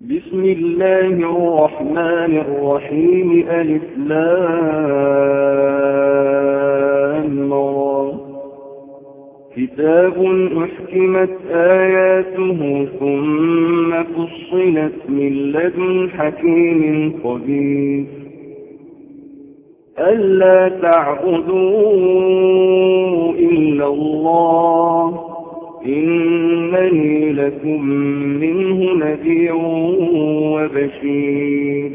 بسم الله الرحمن الرحيم ألف كتاب أحكمت آياته ثم فصلت من لدن حكيم خبير ألا تعبدوا إلا الله. إنني لكم منه نذير وبشير.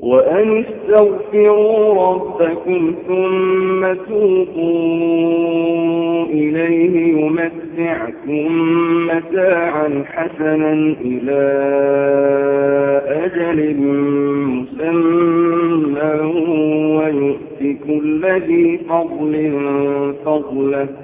وأن استغفروا ربكم ثم توقوا إليه يمتعكم متاعا حسنا إلى أجل مسمى ويؤتك الذي فضل فضله.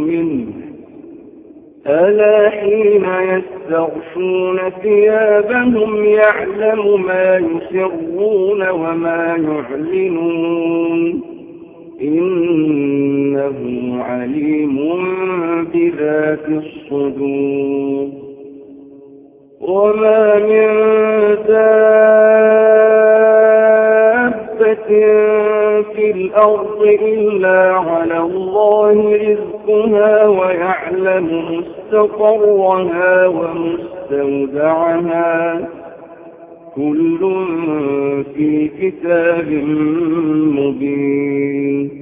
منه ألا حين يستغشون ثيابهم يعلم ما يسرون وما يعلنون إنه عليم بذات الصدور وما من دابة في الأرض إلا على الله رزقها ويعلم مستقرها ومستودعها. كل في كتاب مبين.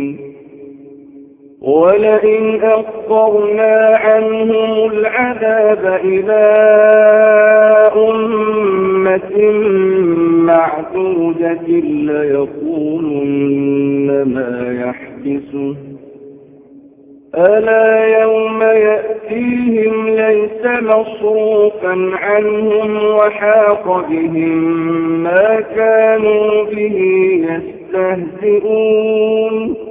ولئن أخطرنا عنهم العذاب إلى أمة معدودة ليقولن ما يحدثه. ألا يوم يأتيهم ليس مصروفا عنهم وحاق بهم ما كانوا به يستهزئون.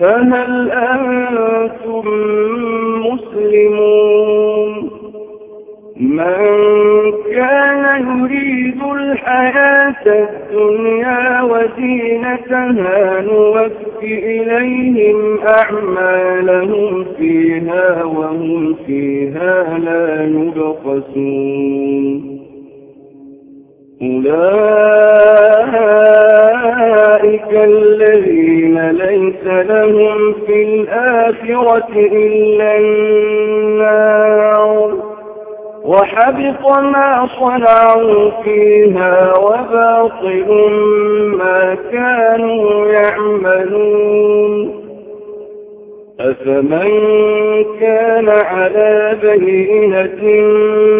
فهل أنتم مسلمون؟ من كان يريد الحياة الدنيا وزينتها نوفي إليهم أعمالهم فيها وهم فيها لا يبخسون. إلا النار. وحبط ما صنعوا فيها وباطل ما كانوا يعملون. أفمن كان على بينة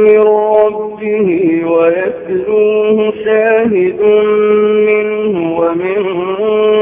من ربه ويتلوه شاهد منه ومن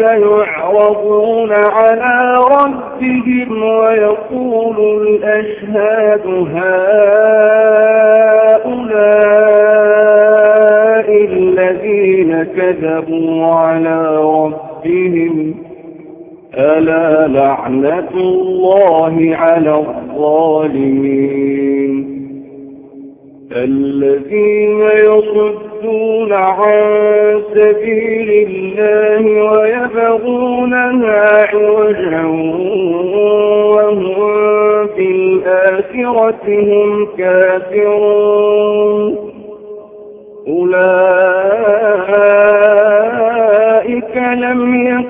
يعرضون على ربهم ويقول الأشهاد هؤلاء الذين كذبوا على ربهم ألا لعنة الله على الظالمين الذين يصدون عن سبيل الله ويبغونها عوجا وهم بالآخرة هم كافرون. أولئك لم يكونوا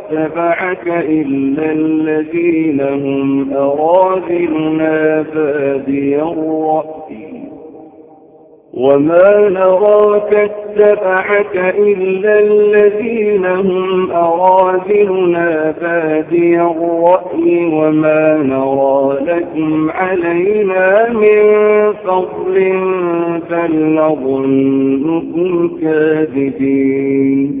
اتبعك إلا الذين هم أراذلنا بادي الرأي. وما نراك اتبعك إلا الذين هم أراذلنا بادي الرأي. وما نرى لكم علينا من فضل بل نظنكم كاذبين.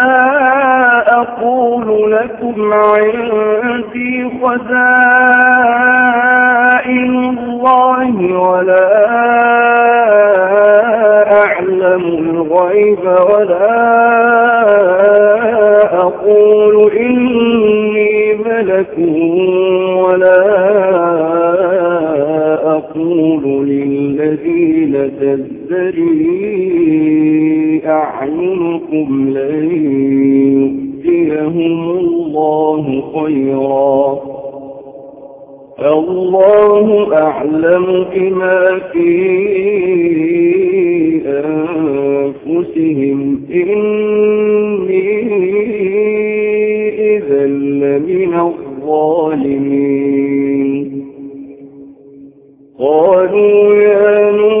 أقول لكم عندي خزائن الله ولا أعلم الغيب ولا أقول إني ملك ولا أقول للذين تزدري أعينكم لن يؤتيهم الله خيرا. الله أعلم بما في أنفسهم. إني إذا لمن الظالمين. قالوا يا نوح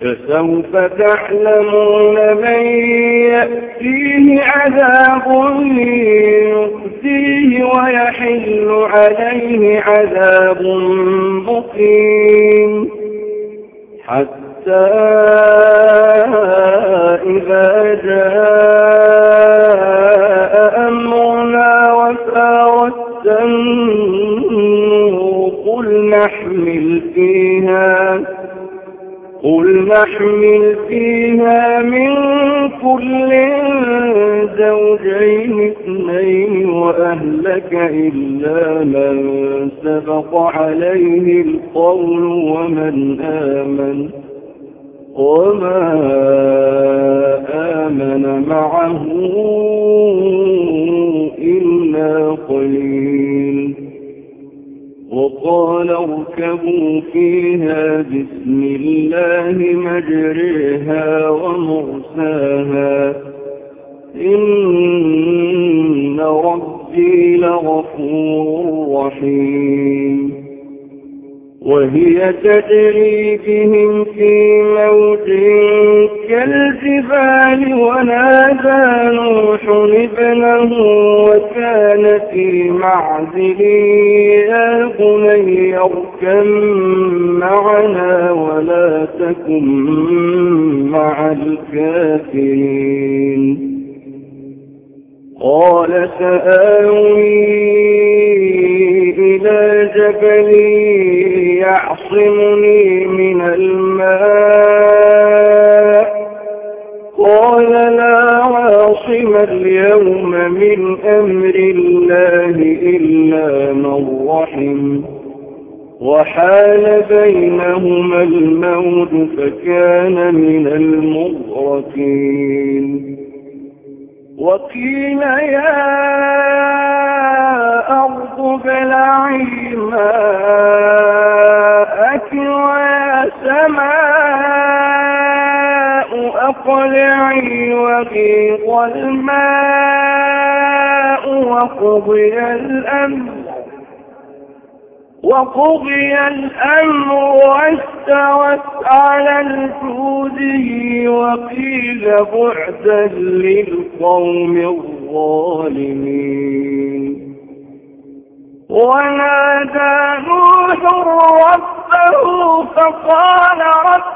فسوف تعلمون من يأتيه عذاب يؤتيه ويحل عليه عذاب مقيم. حتى إذا جاء أمرنا وفارت النور قل نحمل فيها قل نحمل فيها من كل زوجين اثنين وأهلك إلا من سبق عليه القول ومن آمن وما آمن معه وهي أقلعي وغيظ الماء وقضي الأمر وقضي الأمر واستوت على الجوده وقيل بعدا للقوم الظالمين. ونادى نوح ربه فقال رب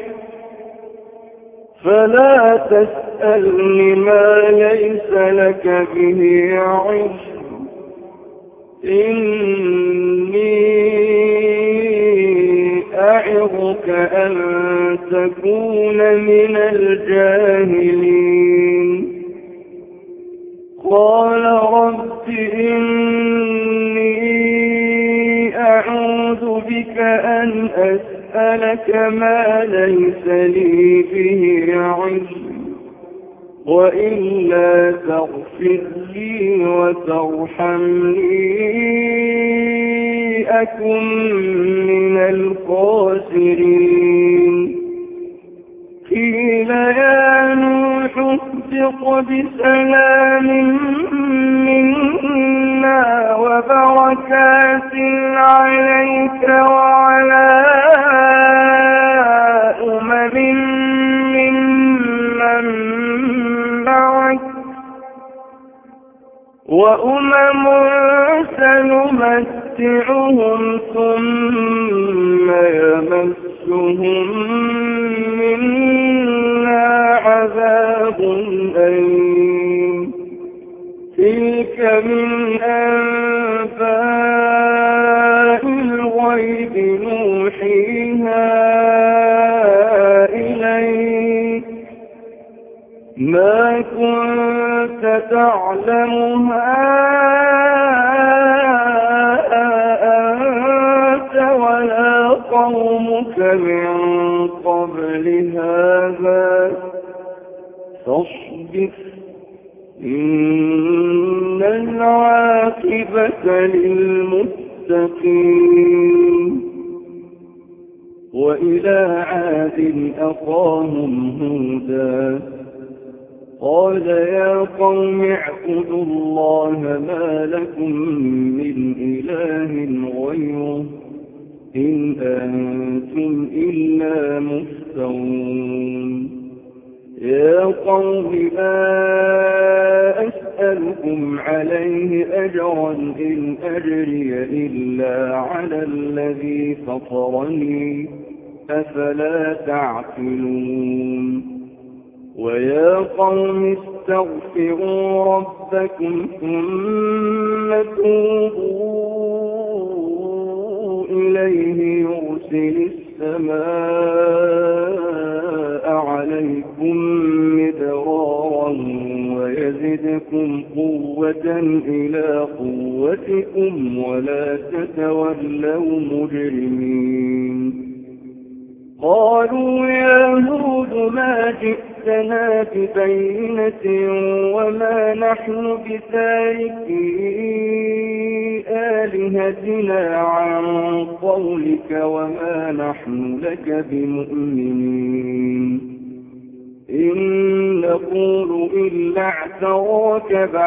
فلا تسألني ما ليس لك به علم. إني أعظك أن تكون من الجاهلين. قال رب إني أعوذ بك أن أسألك ما ليس لي به علم وإلا تغفر لي وترحمني. أكن من الخاسرين. قيل يا نوح اهبط بسلام منا وبركات عليك وعلى وأمم سنمتعهم ثم يمسهم منا عذاب أليم. من أنفاء الغيب نوحيها إليك. ما كنت تعلمها أنت ولا قومك من قبل هذا. إن العاقبة للمتقين وإلى عاد أخاهم هودا قال يا قوم اعبدوا الله ما لكم to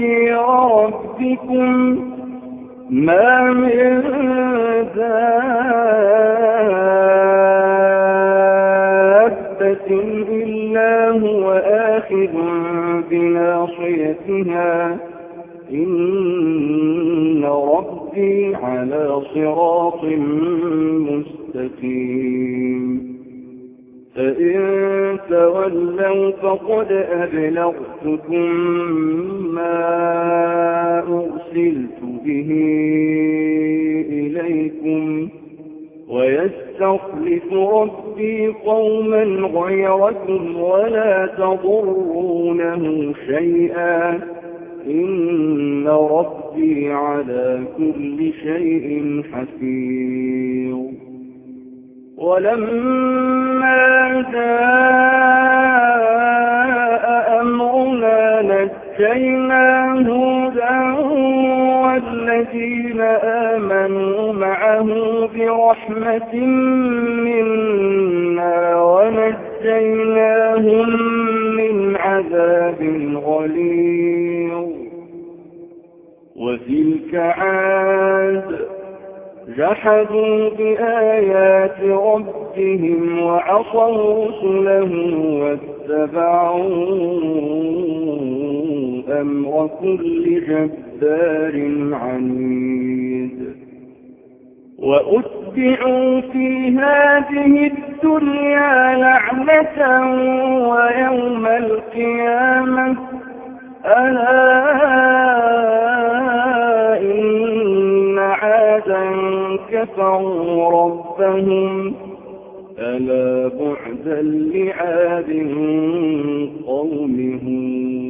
ربي وربكم ما من دابة إلا هو آخذ بناصيتها. إن ربي على صراط مستقيم. فإن تولوا فقد أبلغتكم ما أرسلت به إليكم ويستخلف ربي قوما غيركم ولا تضرونه شيئا. إن ربي على كل شيء حفيظ. ولما جاء أمرنا نجينا هودا والذين آمنوا معه برحمة منا ونجيناهم من عذاب غليظ وتلك عاد جحدوا بآيات ربهم وعصوا رسله واتبعوا أمر كل جبار عنيد وأتبعوا في هذه الدنيا لعنة ويوم القيامة. ألا إن عادا كفروا ربهم. ألا بعدا لعاد قوم هود.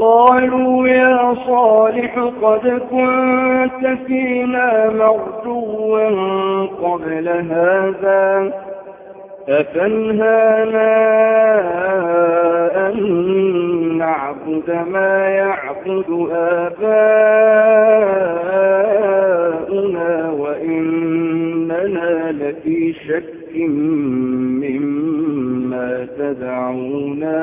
قالوا يا صالح قد كنت فينا مرجوا قبل هذا أفنهانا أن نعبد ما يعبد آباؤنا وإننا لفي شك مما تدعونا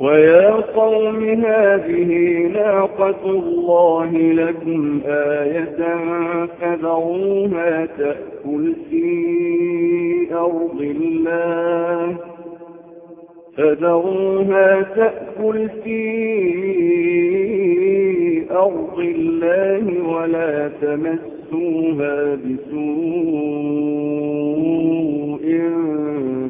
ويا قوم هذه ناقة الله لكم آية فذروها تأكل في أرض الله. فذروها تأكل في أرض الله ولا تمسوها بسوء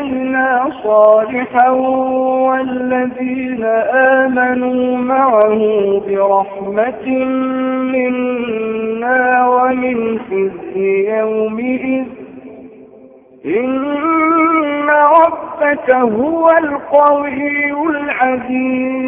نجينا صالحا والذين آمنوا معه برحمة منا ومن خزي يومئذ. إن ربك هو القوي العزيز.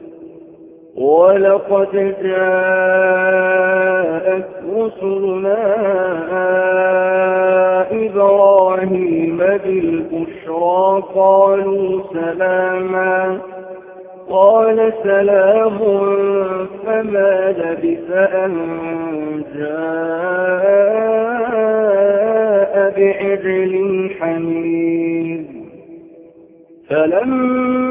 ولقد جاءت رسلنا إبراهيم بالبشرى قالوا سلاما. قال سلام فما لبث أن جاء بعجل حميد فلما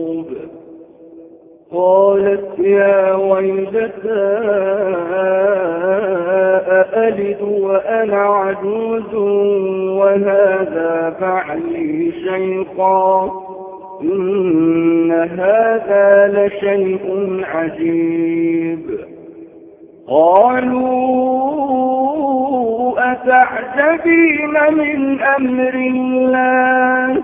قالت يا ويلتى أألد وأنا عجوز وهذا بعلي شيخا إن هذا لشيء عجيب. قالوا أتعجبين من أمر الله؟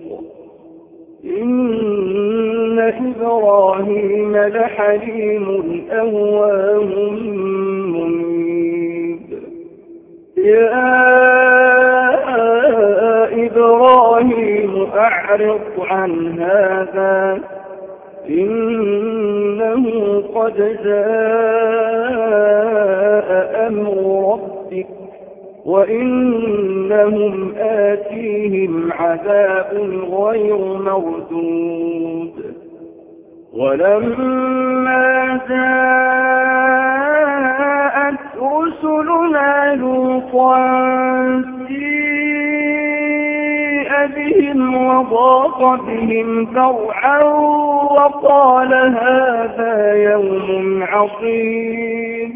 إن إبراهيم لحليم أواه منيب. يا إبراهيم أعرض عن هذا إنه قد جاء أمر ربك وإنهم آتيهم عذاب غير مردود. ولما جاءت رسلنا لوطا بهم وضاق بهم ذرعا وقال هذا يوم عصيب.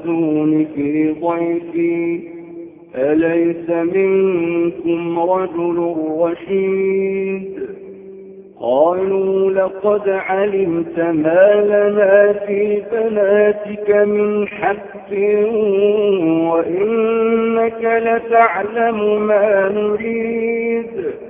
تخزون في ضيفي أليس منكم رجل رشيد؟ قالوا لقد علمت ما لنا في بناتك من حق وإنك لتعلم ما نريد.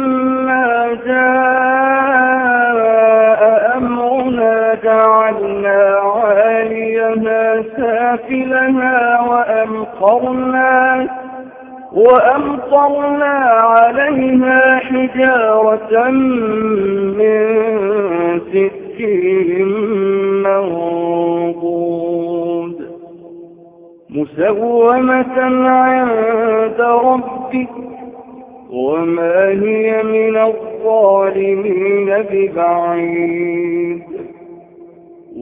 سافلها وأمطرنا وأمطرنا عليها حجارة من سكين منضود. مسومة عند ربك وما هي من الظالمين ببعيد.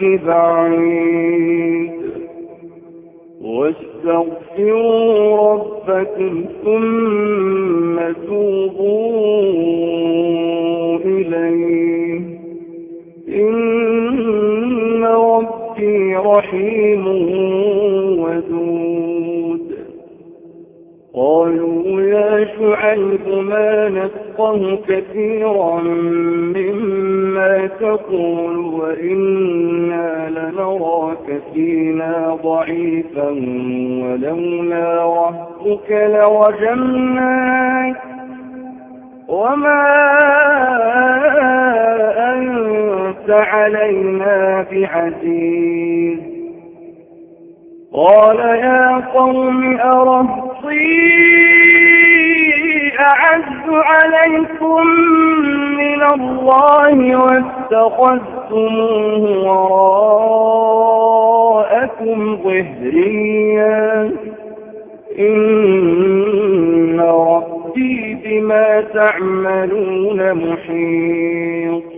ببعيد واستغفروا ربكم ثم توبوا إليه. إن ربي رحيم ودود. قالوا يا شعيب ما نفقه كثيرا مما تقول وإنا لنراك فينا ضعيفا ولولا رهتك لرجمناك وما أنت علينا بعزيز. قال يا قوم أرهطي أعز عليكم من الله واتخذتموه وراءكم ظهريا. إن ربي بما تعملون محيط.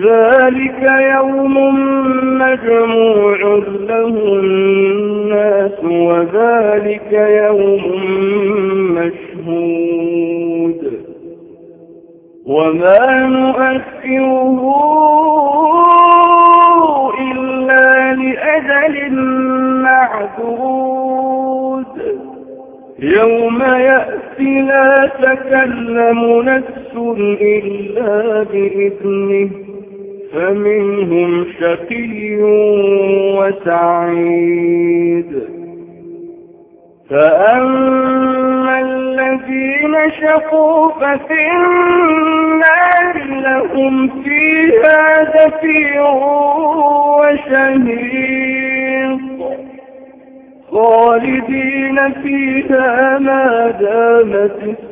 ذلك يوم مجموع له الناس وذلك يوم مشهود. وما نؤخره إلا لأجل معدود. يوم يأتي لا تكلم نفس إلا بإذنه. فمنهم شقي وسعيد. فأما الذين شقوا ففي النار لهم فيها زفير وشهيق. خالدين فيها ما دامت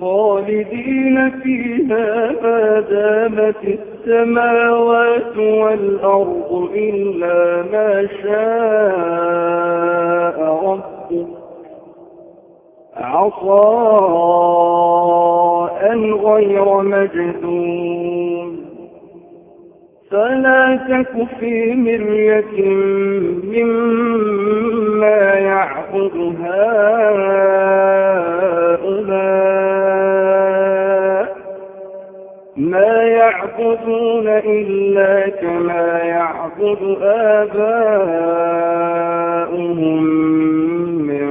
خالدين فيها ما دامت السماوات والأرض إلا ما شاء ربك. عصاء غير مجدون فلا تك في مرية مما يعبد هؤلاء. ما يعبدون إلا كما يعبد آباؤهم من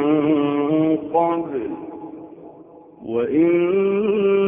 قبل. وإنا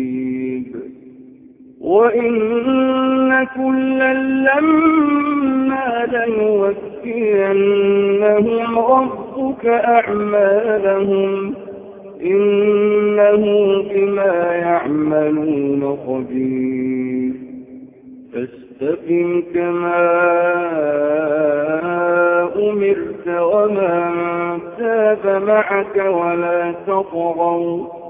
وإن كلا لما ليوفينهم ربك أعمالهم إنه بما يعملون خبير فاستقم كما أمرت ومن تاب معك ولا تطغوا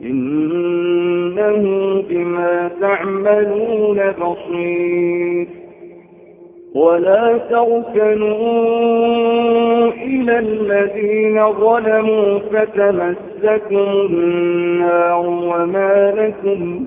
إنه بما تعملون بصير. ولا تركنوا إلى الذين ظلموا فتمسكوا النار وما لكم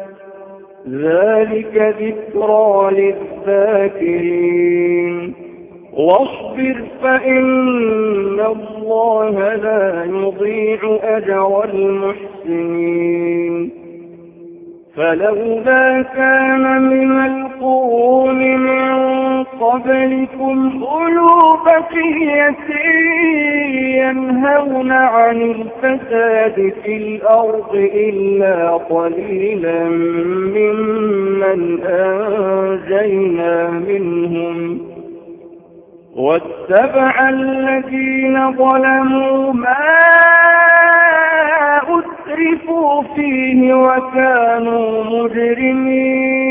ذلك ذكرى للذاكرين. واصبر فإن الله لا يضيع أجر المحسنين. فلولا كان من القرون من قبلكم أولو بقية ينهون عن الفساد في الأرض إلا قليلا ممن أنجينا منهم واتبع الذين ظلموا ما أسرفوا فيه وكانوا مجرمين.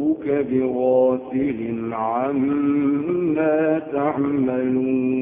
ربك بغافل عما تعملون